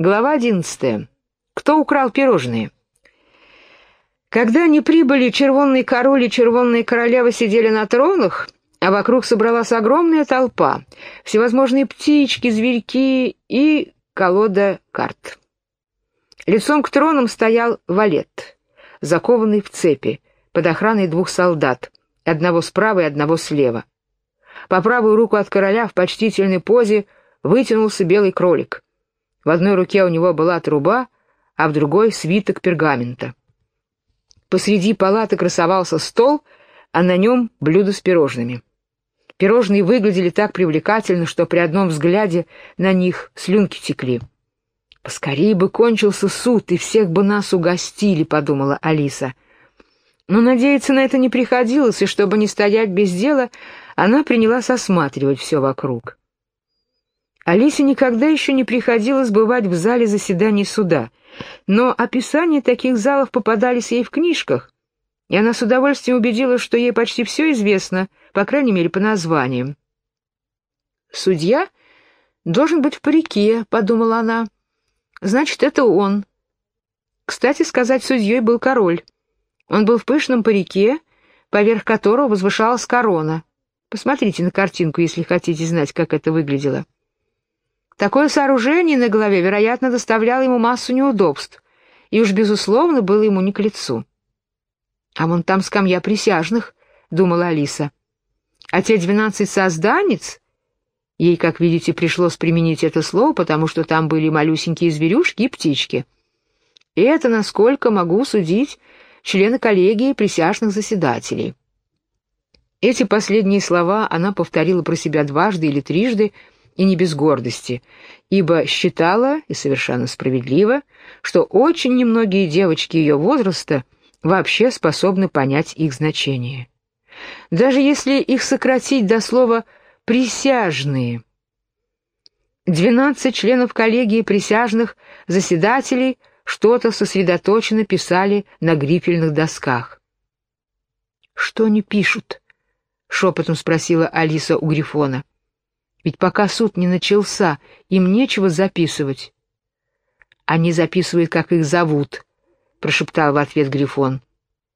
Глава одиннадцатая. Кто украл пирожные? Когда они прибыли, червонный король и червонная королева сидели на тронах, а вокруг собралась огромная толпа, всевозможные птички, зверьки и колода карт. Лицом к тронам стоял валет, закованный в цепи, под охраной двух солдат, одного справа и одного слева. По правую руку от короля в почтительной позе вытянулся белый кролик. В одной руке у него была труба, а в другой — свиток пергамента. Посреди палаты красовался стол, а на нем блюдо с пирожными. Пирожные выглядели так привлекательно, что при одном взгляде на них слюнки текли. «Поскорее бы кончился суд, и всех бы нас угостили», — подумала Алиса. Но надеяться на это не приходилось, и чтобы не стоять без дела, она принялась осматривать все вокруг. Алисе никогда еще не приходилось бывать в зале заседаний суда, но описания таких залов попадались ей в книжках, и она с удовольствием убедилась, что ей почти все известно, по крайней мере, по названиям. «Судья должен быть в парике», — подумала она. «Значит, это он». Кстати сказать, судьей был король. Он был в пышном парике, поверх которого возвышалась корона. Посмотрите на картинку, если хотите знать, как это выглядело. Такое сооружение на голове, вероятно, доставляло ему массу неудобств, и уж, безусловно, было ему не к лицу. «А вон там скамья присяжных», — думала Алиса. «А те двенадцать созданец...» Ей, как видите, пришлось применить это слово, потому что там были малюсенькие зверюшки и птички. И это, насколько могу судить, члены коллегии присяжных заседателей. Эти последние слова она повторила про себя дважды или трижды, и не без гордости, ибо считала, и совершенно справедливо, что очень немногие девочки ее возраста вообще способны понять их значение. Даже если их сократить до слова «присяжные». Двенадцать членов коллегии присяжных заседателей что-то сосредоточенно писали на грифельных досках. «Что они пишут?» — шепотом спросила Алиса у Грифона. Ведь пока суд не начался, им нечего записывать. Они записывают, как их зовут, прошептал в ответ Грифон.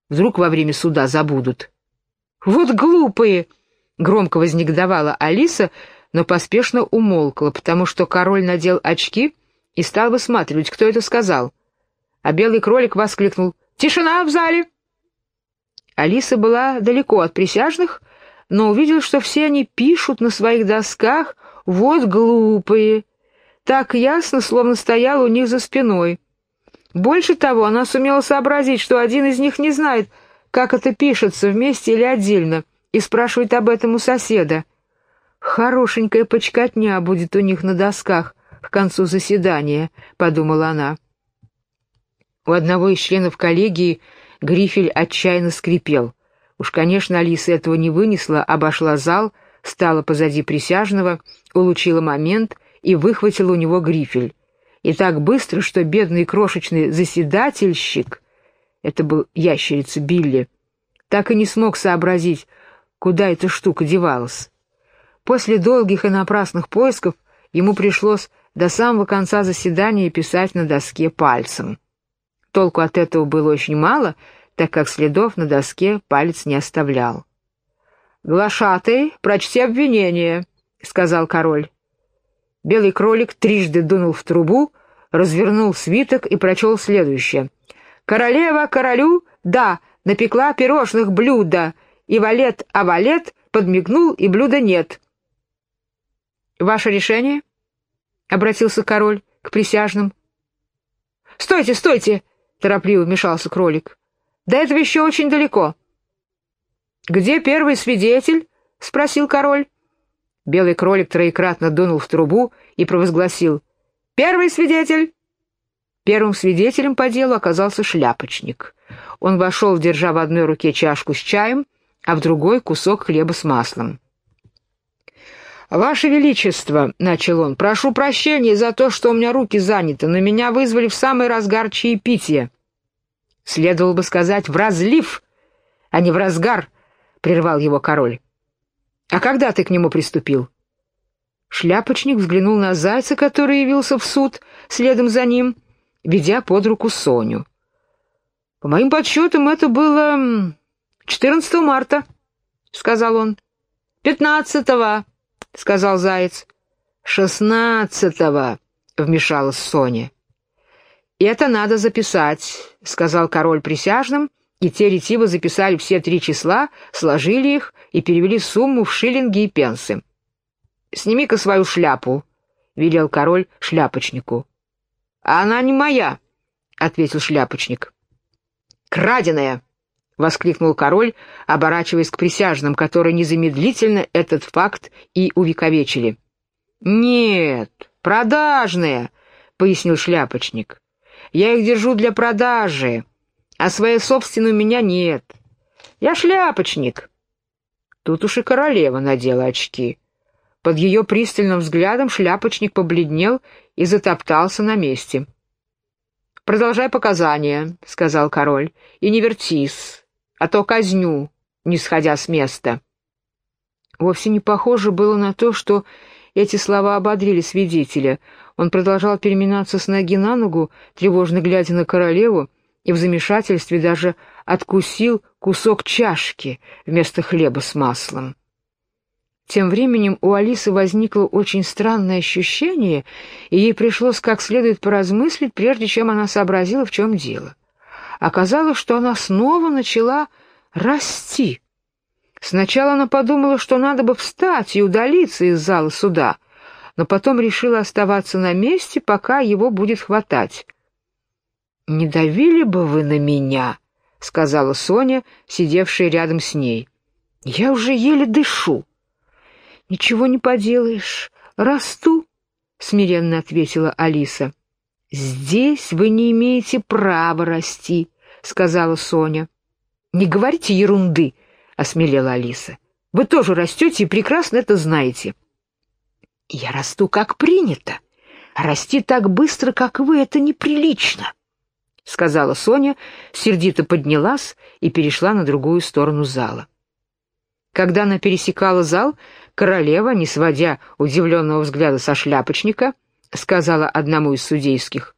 Вдруг во время суда забудут. Вот глупые, громко вознегодовала Алиса, но поспешно умолкла, потому что король надел очки и стал высматривать, кто это сказал. А белый кролик воскликнул: "Тишина в зале!" Алиса была далеко от присяжных, но увидел, что все они пишут на своих досках «Вот глупые». Так ясно, словно стоял у них за спиной. Больше того, она сумела сообразить, что один из них не знает, как это пишется, вместе или отдельно, и спрашивает об этом у соседа. «Хорошенькая почкотня будет у них на досках к концу заседания», — подумала она. У одного из членов коллегии грифель отчаянно скрипел — Уж, конечно, Алиса этого не вынесла, обошла зал, стала позади присяжного, улучила момент и выхватила у него грифель. И так быстро, что бедный крошечный заседательщик, это был ящерица Билли, так и не смог сообразить, куда эта штука девалась. После долгих и напрасных поисков ему пришлось до самого конца заседания писать на доске пальцем. Толку от этого было очень мало — так как следов на доске палец не оставлял. «Глашатый, прочти обвинение», — сказал король. Белый кролик трижды дунул в трубу, развернул свиток и прочел следующее. «Королева королю, да, напекла пирожных блюда, и валет, а валет подмигнул, и блюда нет». «Ваше решение?» — обратился король к присяжным. «Стойте, стойте!» — торопливо вмешался кролик. До этого еще очень далеко. «Где первый свидетель?» — спросил король. Белый кролик троекратно дунул в трубу и провозгласил. «Первый свидетель!» Первым свидетелем по делу оказался шляпочник. Он вошел, держа в одной руке чашку с чаем, а в другой — кусок хлеба с маслом. «Ваше Величество», — начал он, — «прошу прощения за то, что у меня руки заняты, но меня вызвали в самый разгар чаепития». Следовало бы сказать «в разлив», а не «в разгар», — прервал его король. «А когда ты к нему приступил?» Шляпочник взглянул на зайца, который явился в суд, следом за ним, ведя под руку Соню. «По моим подсчетам, это было 14 марта», — сказал он. «Пятнадцатого», — сказал заяц. «Шестнадцатого», — вмешалась Соня. «Это надо записать», — сказал король присяжным, и те ретиво записали все три числа, сложили их и перевели сумму в шиллинги и пенсы. «Сними-ка свою шляпу», — велел король шляпочнику. «А она не моя», — ответил шляпочник. «Краденая!» — воскликнул король, оборачиваясь к присяжным, которые незамедлительно этот факт и увековечили. «Нет, продажная», — пояснил шляпочник. «Я их держу для продажи, а своей собственной у меня нет. Я шляпочник». Тут уж и королева надела очки. Под ее пристальным взглядом шляпочник побледнел и затоптался на месте. «Продолжай показания», — сказал король, — «и не вертись, а то казню, не сходя с места». Вовсе не похоже было на то, что эти слова ободрили свидетеля. Он продолжал переминаться с ноги на ногу, тревожно глядя на королеву, и в замешательстве даже откусил кусок чашки вместо хлеба с маслом. Тем временем у Алисы возникло очень странное ощущение, и ей пришлось как следует поразмыслить, прежде чем она сообразила, в чем дело. Оказалось, что она снова начала расти. Сначала она подумала, что надо бы встать и удалиться из зала суда, но потом решила оставаться на месте, пока его будет хватать. «Не давили бы вы на меня», — сказала Соня, сидевшая рядом с ней. «Я уже еле дышу». «Ничего не поделаешь, расту», — смиренно ответила Алиса. «Здесь вы не имеете права расти», — сказала Соня. «Не говорите ерунды», — осмелела Алиса. «Вы тоже растете и прекрасно это знаете». «Я расту, как принято. Расти так быстро, как вы, это неприлично», — сказала Соня, сердито поднялась и перешла на другую сторону зала. Когда она пересекала зал, королева, не сводя удивленного взгляда со шляпочника, сказала одному из судейских.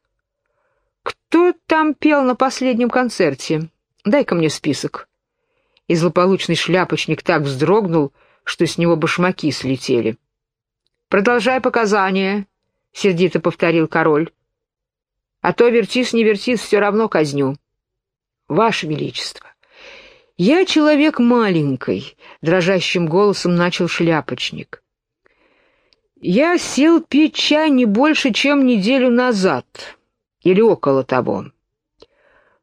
«Кто там пел на последнем концерте? Дай-ка мне список». И злополучный шляпочник так вздрогнул, что с него башмаки слетели. «Продолжай показания», — сердито повторил король. «А то вертис не вертис, все равно казню». «Ваше Величество, «Я человек маленький», — дрожащим голосом начал шляпочник. «Я сел пить чай не больше, чем неделю назад, или около того.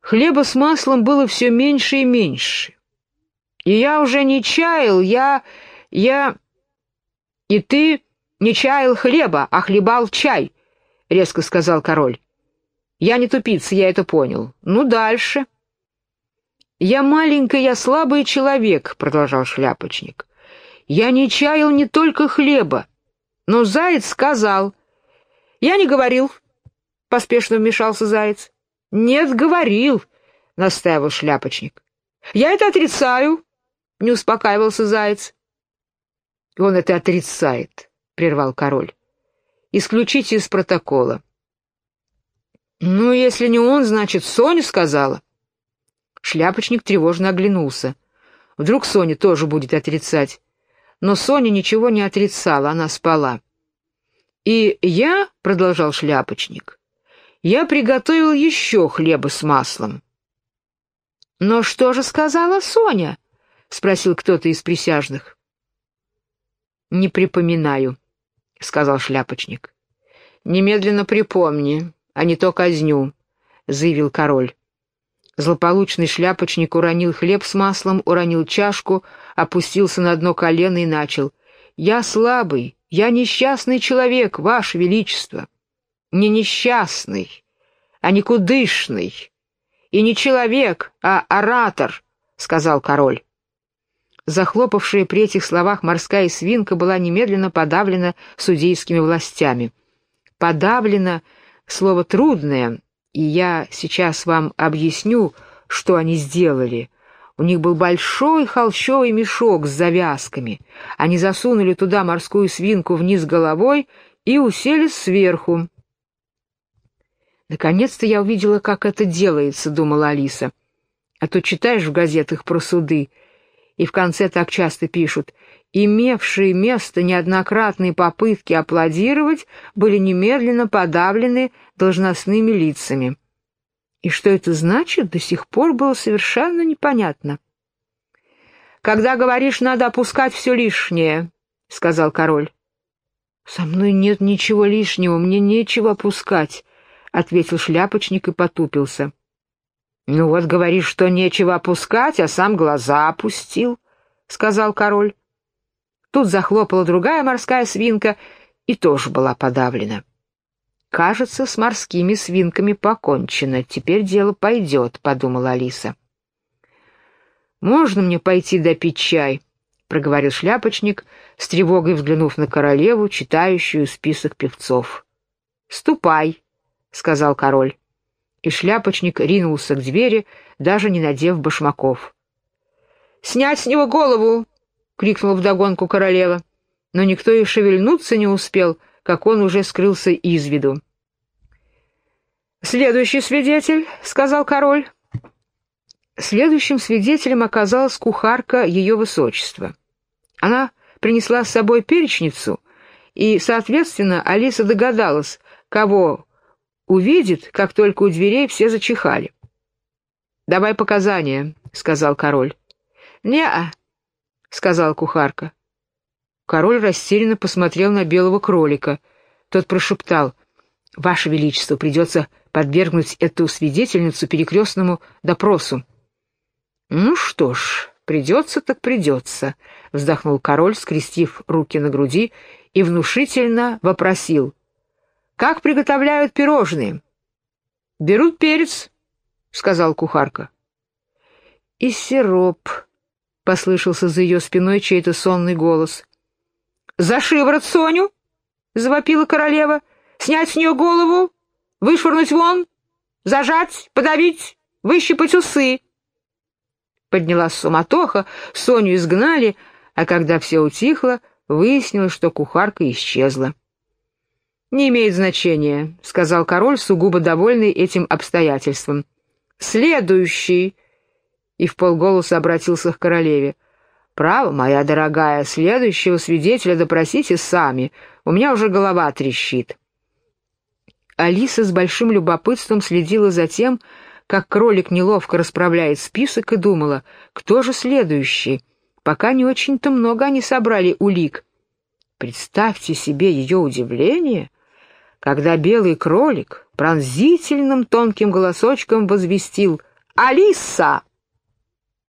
Хлеба с маслом было все меньше и меньше. И я уже не чаял, я... я... И ты не чаял хлеба, а хлебал чай», — резко сказал король. «Я не тупица, я это понял. Ну, дальше». «Я маленький, я слабый человек», — продолжал шляпочник. «Я не чаял не только хлеба, но заяц сказал». «Я не говорил», — поспешно вмешался заяц. «Нет, говорил», — настаивал шляпочник. «Я это отрицаю», — не успокаивался заяц. «Он это отрицает», — прервал король. «Исключите из протокола». «Ну, если не он, значит, Соня сказала». Шляпочник тревожно оглянулся. Вдруг Соня тоже будет отрицать. Но Соня ничего не отрицала, она спала. «И я», — продолжал шляпочник, — «я приготовил еще хлеба с маслом». «Но что же сказала Соня?» — спросил кто-то из присяжных. «Не припоминаю», — сказал шляпочник. «Немедленно припомни, а не то казню», — заявил король. Злополучный шляпочник уронил хлеб с маслом, уронил чашку, опустился на дно колено и начал. «Я слабый, я несчастный человек, Ваше Величество. Не несчастный, а никудышный. И не человек, а оратор», — сказал король. Захлопавшая при этих словах морская свинка была немедленно подавлена судейскими властями. «Подавлена» — слово трудное, и я сейчас вам объясню, что они сделали. У них был большой холщовый мешок с завязками. Они засунули туда морскую свинку вниз головой и уселись сверху. «Наконец-то я увидела, как это делается», — думала Алиса. «А то читаешь в газетах про суды, и в конце так часто пишут, имевшие место неоднократные попытки аплодировать были немедленно подавлены должностными лицами». И что это значит, до сих пор было совершенно непонятно. «Когда говоришь, надо опускать все лишнее», — сказал король. «Со мной нет ничего лишнего, мне нечего опускать», — ответил шляпочник и потупился. «Ну вот, говоришь, что нечего опускать, а сам глаза опустил», — сказал король. Тут захлопала другая морская свинка и тоже была подавлена. «Кажется, с морскими свинками покончено. Теперь дело пойдет», — подумала Алиса. «Можно мне пойти допить чай?» — проговорил шляпочник, с тревогой взглянув на королеву, читающую список певцов. «Ступай», — сказал король. И шляпочник ринулся к двери, даже не надев башмаков. «Снять с него голову!» — крикнула вдогонку королева. Но никто и шевельнуться не успел, как он уже скрылся из виду. «Следующий свидетель», — сказал король. Следующим свидетелем оказалась кухарка ее высочества. Она принесла с собой перечницу, и, соответственно, Алиса догадалась, кого увидит, как только у дверей все зачихали. «Давай показания», — сказал король. «Не-а», — сказала кухарка. Король растерянно посмотрел на белого кролика. Тот прошептал, «Ваше Величество, придется подвергнуть эту свидетельницу перекрестному допросу». «Ну что ж, придется так придется», — вздохнул король, скрестив руки на груди, и внушительно вопросил. «Как приготовляют пирожные?» «Берут перец», — сказал кухарка. «И сироп», — послышался за ее спиной чей-то сонный голос. «За шиворот Соню!» — завопила королева. «Снять с нее голову! Вышвырнуть вон, зажать, подавить, выщипать усы. Поднялась суматоха, Соню изгнали, а когда все утихло, выяснилось, что кухарка исчезла. «Не имеет значения», — сказал король, сугубо довольный этим обстоятельством. «Следующий!» — и в полголоса обратился к королеве. «Право, моя дорогая, следующего свидетеля допросите сами, у меня уже голова трещит». Алиса с большим любопытством следила за тем, как кролик неловко расправляет список и думала, кто же следующий. Пока не очень-то много они собрали улик. Представьте себе ее удивление, когда белый кролик пронзительным тонким голосочком возвестил «Алиса!»